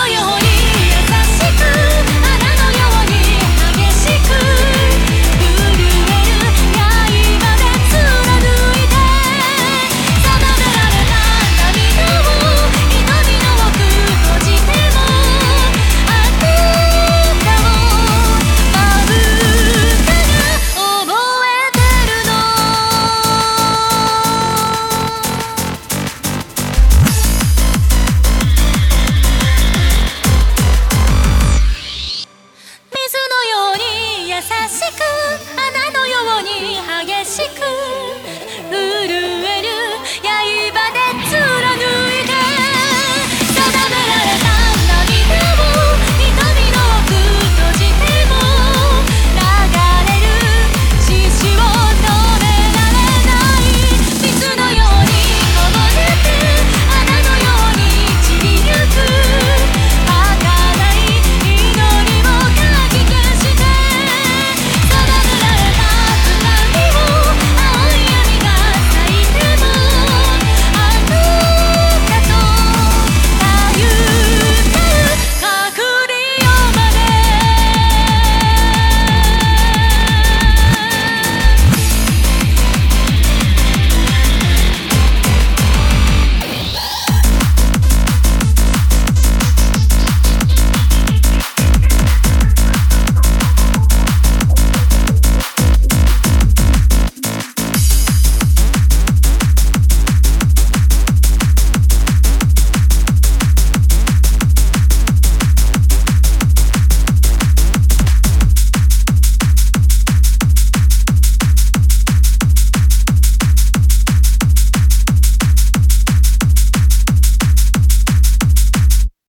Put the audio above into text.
all your 優しく花のように激しくルール